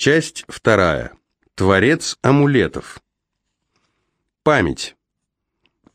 Часть вторая. Творец амулетов. Память.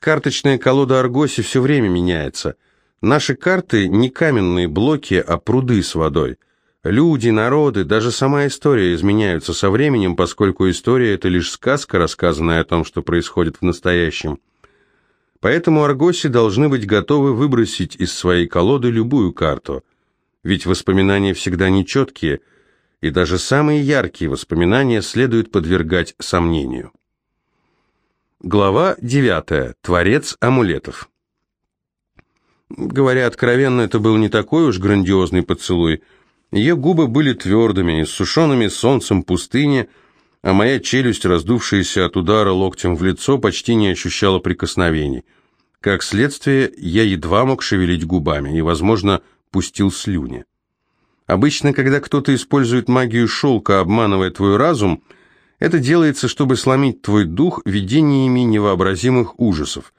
Карточная колода Аргоси все время меняется. Наши карты не каменные блоки, а пруды с водой. Люди, народы, даже сама история изменяются со временем, поскольку история – это лишь сказка, рассказанная о том, что происходит в настоящем. Поэтому Аргоси должны быть готовы выбросить из своей колоды любую карту. Ведь воспоминания всегда нечеткие – и даже самые яркие воспоминания следует подвергать сомнению. Глава 9. Творец амулетов. Говоря откровенно, это был не такой уж грандиозный поцелуй. Ее губы были твердыми, иссушенными солнцем пустыни, а моя челюсть, раздувшаяся от удара локтем в лицо, почти не ощущала прикосновений. Как следствие, я едва мог шевелить губами и, возможно, пустил слюни. Обычно, когда кто-то использует магию шелка, обманывая твой разум, это делается, чтобы сломить твой дух видениями невообразимых ужасов,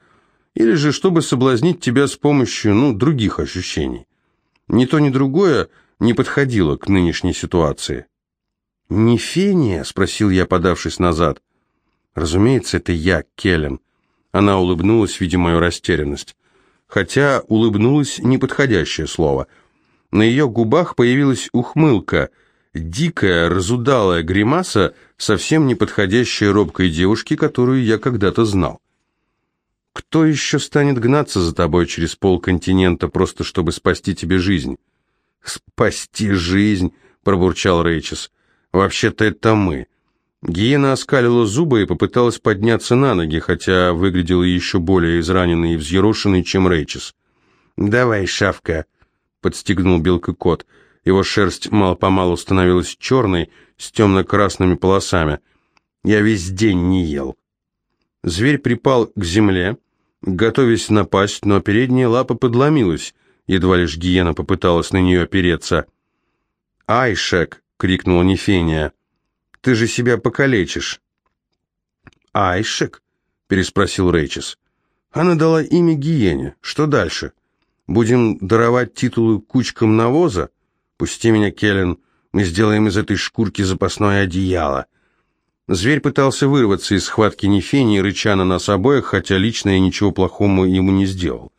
или же чтобы соблазнить тебя с помощью, ну, других ощущений. Ни то, ни другое не подходило к нынешней ситуации. «Не Фения?» — спросил я, подавшись назад. «Разумеется, это я, Келлен». Она улыбнулась, видя мою растерянность. Хотя улыбнулась неподходящее слово — на ее губах появилась ухмылка, дикая, разудалая гримаса, совсем не подходящая робкой девушке, которую я когда-то знал. «Кто еще станет гнаться за тобой через полконтинента, просто чтобы спасти тебе жизнь?» «Спасти жизнь», — пробурчал Рейчес. «Вообще-то это мы». Гиена оскалила зубы и попыталась подняться на ноги, хотя выглядела еще более израненной и взъерошенной, чем Рейчес. «Давай, шавка», подстегнул белка кот. Его шерсть мало-помалу становилась черной, с темно-красными полосами. Я весь день не ел. Зверь припал к земле, готовясь напасть, но передняя лапа подломилась, едва лишь гиена попыталась на нее опереться. «Айшек!» — крикнула Нефения. «Ты же себя покалечишь!» «Айшек?» — переспросил Рейчес. «Она дала имя гиене. Что дальше?» Будем даровать титулы кучкам навоза? Пусти меня, Келлен, мы сделаем из этой шкурки запасное одеяло. Зверь пытался вырваться из схватки Нефени, рыча на нас обоих, хотя лично я ничего плохого ему не сделал.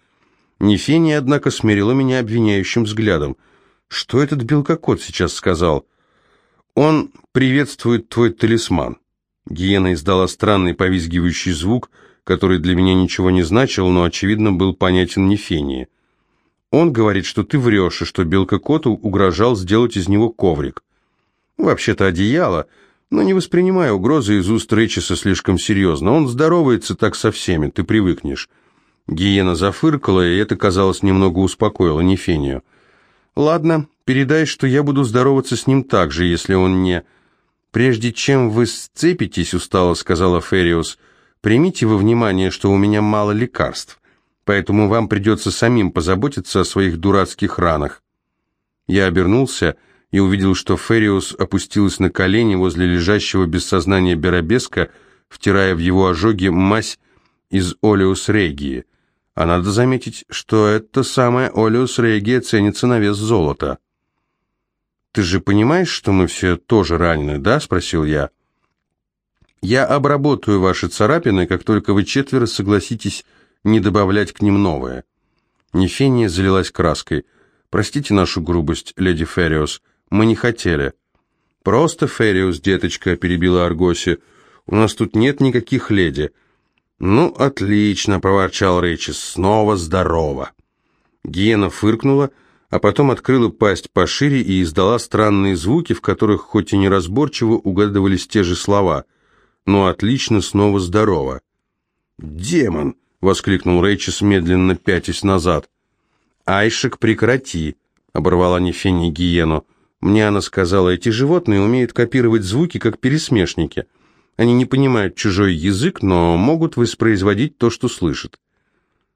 Нефени, однако, смирила меня обвиняющим взглядом. «Что этот белкокот сейчас сказал?» «Он приветствует твой талисман». Гиена издала странный повизгивающий звук, который для меня ничего не значил, но, очевидно, был понятен Нефении. Он говорит, что ты врешь, и что Белка-коту угрожал сделать из него коврик. Вообще-то одеяло, но не воспринимай угрозы из уст Рейчеса слишком серьезно. Он здоровается так со всеми, ты привыкнешь. Гиена зафыркала, и это, казалось, немного успокоило Нефению. «Ладно, передай, что я буду здороваться с ним так же, если он не...» «Прежде чем вы сцепитесь, — устало сказала Фериус, — примите во внимание, что у меня мало лекарств поэтому вам придется самим позаботиться о своих дурацких ранах». Я обернулся и увидел, что Фериус опустилась на колени возле лежащего без сознания Беробеска, втирая в его ожоги мазь из Олеус Регии. А надо заметить, что это самая Олеус Регия ценится на вес золота. «Ты же понимаешь, что мы все тоже ранены, да?» — спросил я. «Я обработаю ваши царапины, как только вы четверо согласитесь не добавлять к ним новое. Нефения залилась краской. «Простите нашу грубость, леди Фериус, мы не хотели». «Просто Фериус, деточка», — перебила Аргоси. «У нас тут нет никаких леди». «Ну, отлично», — проворчал Рейчес, — «снова здорово». Гиена фыркнула, а потом открыла пасть пошире и издала странные звуки, в которых хоть и неразборчиво угадывались те же слова. «Ну, отлично, снова здорово». «Демон!» Воскликнул Рейчес, медленно пятясь назад. «Айшек, прекрати!» — оборвала Нефени гиену. Мне она сказала, эти животные умеют копировать звуки, как пересмешники. Они не понимают чужой язык, но могут воспроизводить то, что слышат.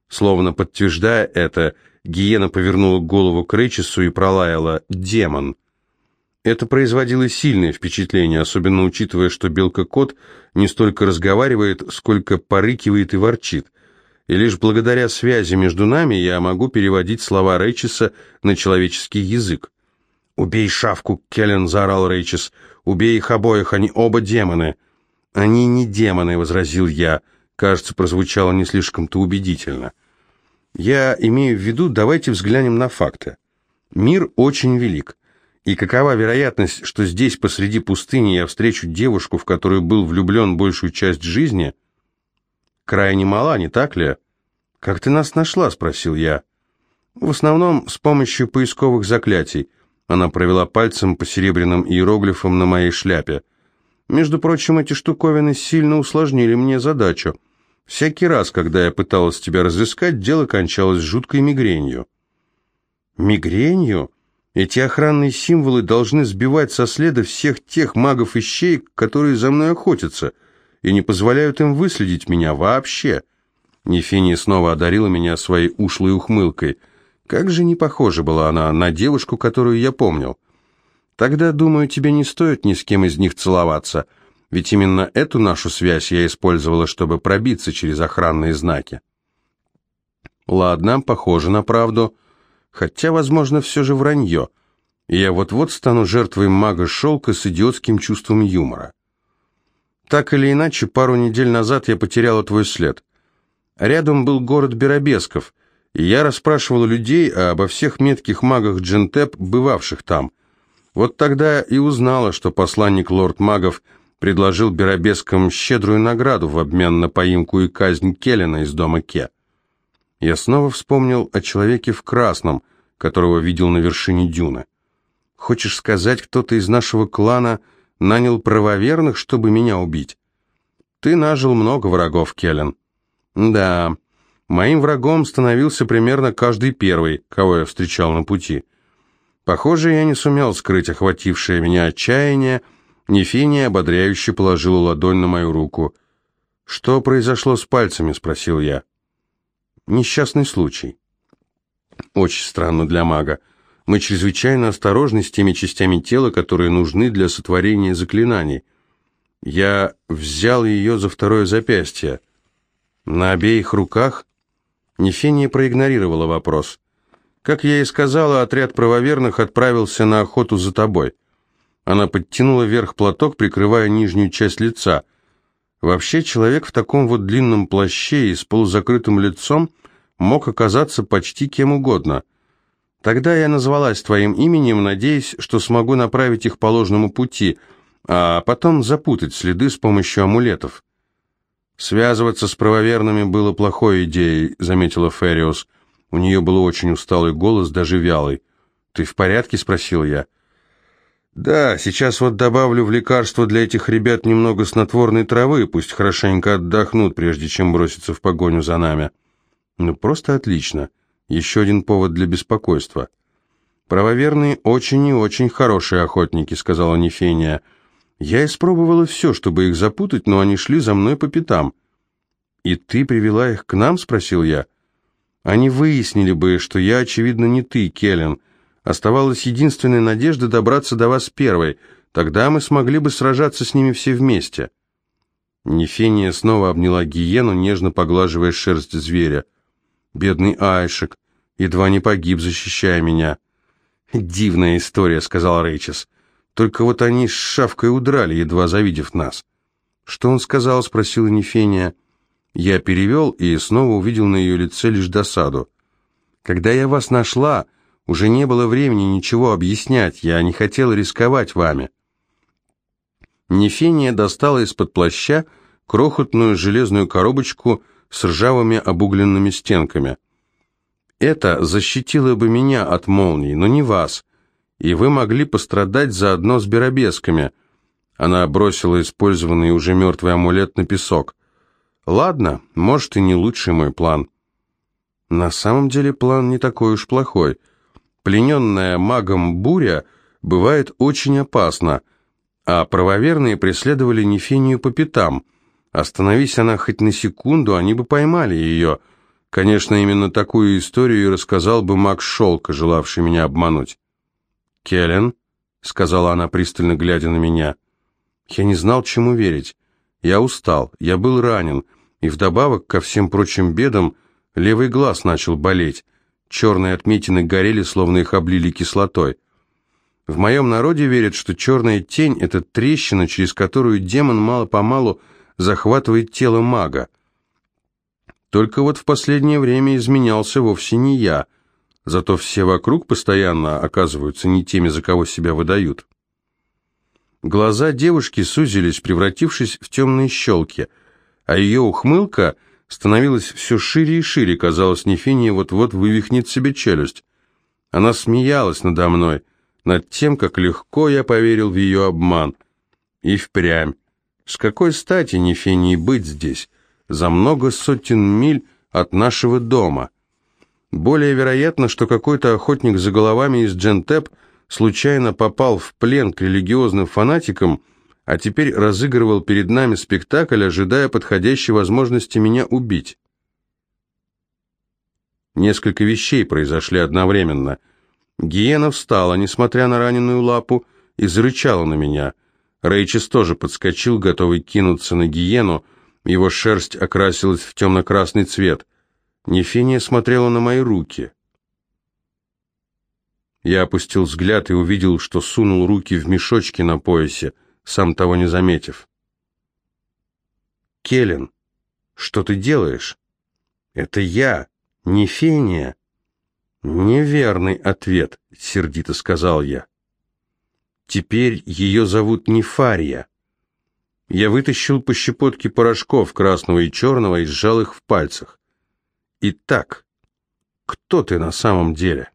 Словно подтверждая это, гиена повернула голову к Рейчесу и пролаяла «демон». Это производило сильное впечатление, особенно учитывая, что белка-кот не столько разговаривает, сколько порыкивает и ворчит и лишь благодаря связи между нами я могу переводить слова Рейчеса на человеческий язык. «Убей шавку, Келлен!» — заорал Рейчес. Убей их обоих, они оба демоны». «Они не демоны», — возразил я. Кажется, прозвучало не слишком-то убедительно. «Я имею в виду, давайте взглянем на факты. Мир очень велик. И какова вероятность, что здесь, посреди пустыни, я встречу девушку, в которую был влюблен большую часть жизни? Крайне мала, не так ли? «Как ты нас нашла?» — спросил я. «В основном с помощью поисковых заклятий». Она провела пальцем по серебряным иероглифам на моей шляпе. «Между прочим, эти штуковины сильно усложнили мне задачу. Всякий раз, когда я пыталась тебя разыскать, дело кончалось жуткой мигренью». «Мигренью?» Эти охранные символы должны сбивать со следа всех тех магов и щеек, которые за мной охотятся, и не позволяют им выследить меня вообще. Нефения снова одарила меня своей ушлой ухмылкой. Как же не похожа была она на девушку, которую я помнил. Тогда, думаю, тебе не стоит ни с кем из них целоваться, ведь именно эту нашу связь я использовала, чтобы пробиться через охранные знаки. Ладно, похоже на правду. Хотя, возможно, все же вранье. Я вот-вот стану жертвой мага шелка с идиотским чувством юмора. Так или иначе, пару недель назад я потеряла твой след. Рядом был город Беробесков, и я расспрашивала людей обо всех метких магах Джентеп, бывавших там. Вот тогда и узнала, что посланник лорд магов предложил Беробескам щедрую награду в обмен на поимку и казнь Келлина из дома Ке. Я снова вспомнил о человеке в красном, которого видел на вершине дюны. Хочешь сказать, кто-то из нашего клана нанял правоверных, чтобы меня убить? Ты нажил много врагов, Келлен. Да, моим врагом становился примерно каждый первый, кого я встречал на пути. Похоже, я не сумел скрыть охватившее меня отчаяние, Нефиния ободряюще положила ладонь на мою руку. «Что произошло с пальцами?» — спросил я. Несчастный случай. Очень странно для мага. Мы чрезвычайно осторожны с теми частями тела, которые нужны для сотворения заклинаний. Я взял ее за второе запястье. На обеих руках Нефения проигнорировала вопрос. Как я и сказала, отряд правоверных отправился на охоту за тобой. Она подтянула вверх платок, прикрывая нижнюю часть лица. Вообще, человек в таком вот длинном плаще и с полузакрытым лицом мог оказаться почти кем угодно. Тогда я назвалась твоим именем, надеясь, что смогу направить их по ложному пути, а потом запутать следы с помощью амулетов. Связываться с правоверными было плохой идеей, заметила Фериус. У нее был очень усталый голос, даже вялый. «Ты в порядке?» — спросил я. «Да, сейчас вот добавлю в лекарство для этих ребят немного снотворной травы, пусть хорошенько отдохнут, прежде чем броситься в погоню за нами». Ну, просто отлично. Еще один повод для беспокойства. «Правоверные очень и очень хорошие охотники», — сказала Нефения. «Я испробовала все, чтобы их запутать, но они шли за мной по пятам». «И ты привела их к нам?» — спросил я. «Они выяснили бы, что я, очевидно, не ты, Келлен. Оставалась единственная надежда добраться до вас первой. Тогда мы смогли бы сражаться с ними все вместе». Нефения снова обняла гиену, нежно поглаживая шерсть зверя. Бедный Айшек едва не погиб, защищая меня. «Дивная история», — сказал Рейчес. «Только вот они с шавкой удрали, едва завидев нас». «Что он сказал?» — спросила Нефения. Я перевел и снова увидел на ее лице лишь досаду. «Когда я вас нашла, уже не было времени ничего объяснять, я не хотела рисковать вами». Нефения достала из-под плаща крохотную железную коробочку с ржавыми обугленными стенками. Это защитило бы меня от молний, но не вас, и вы могли пострадать заодно с беробесками. Она бросила использованный уже мертвый амулет на песок. Ладно, может и не лучший мой план. На самом деле план не такой уж плохой. Плененная магом буря бывает очень опасна, а правоверные преследовали Нефению по пятам – Остановись она хоть на секунду, они бы поймали ее. Конечно, именно такую историю и рассказал бы Макс Шелка, желавший меня обмануть. «Келлен», — сказала она, пристально глядя на меня, — «я не знал, чему верить. Я устал, я был ранен, и вдобавок ко всем прочим бедам левый глаз начал болеть. Черные отметины горели, словно их облили кислотой. В моем народе верят, что черная тень – это трещина, через которую демон мало-помалу захватывает тело мага. Только вот в последнее время изменялся вовсе не я, зато все вокруг постоянно оказываются не теми, за кого себя выдают. Глаза девушки сузились, превратившись в темные щелки, а ее ухмылка становилась все шире и шире, казалось, Нефиния вот-вот вывихнет себе челюсть. Она смеялась надо мной, над тем, как легко я поверил в ее обман. И впрямь. С какой стати Нефении быть здесь? За много сотен миль от нашего дома. Более вероятно, что какой-то охотник за головами из Джентеп случайно попал в плен к религиозным фанатикам, а теперь разыгрывал перед нами спектакль, ожидая подходящей возможности меня убить. Несколько вещей произошли одновременно. Гиена встала, несмотря на раненую лапу, и зарычала на меня. Рейчес тоже подскочил, готовый кинуться на гиену, его шерсть окрасилась в темно-красный цвет. Нефения смотрела на мои руки. Я опустил взгляд и увидел, что сунул руки в мешочки на поясе, сам того не заметив. «Келлен, что ты делаешь?» «Это я, Нефения». «Неверный ответ», — сердито сказал я. «Теперь ее зовут Нефария». Я вытащил по щепотке порошков красного и черного и сжал их в пальцах. Итак, кто ты на самом деле?»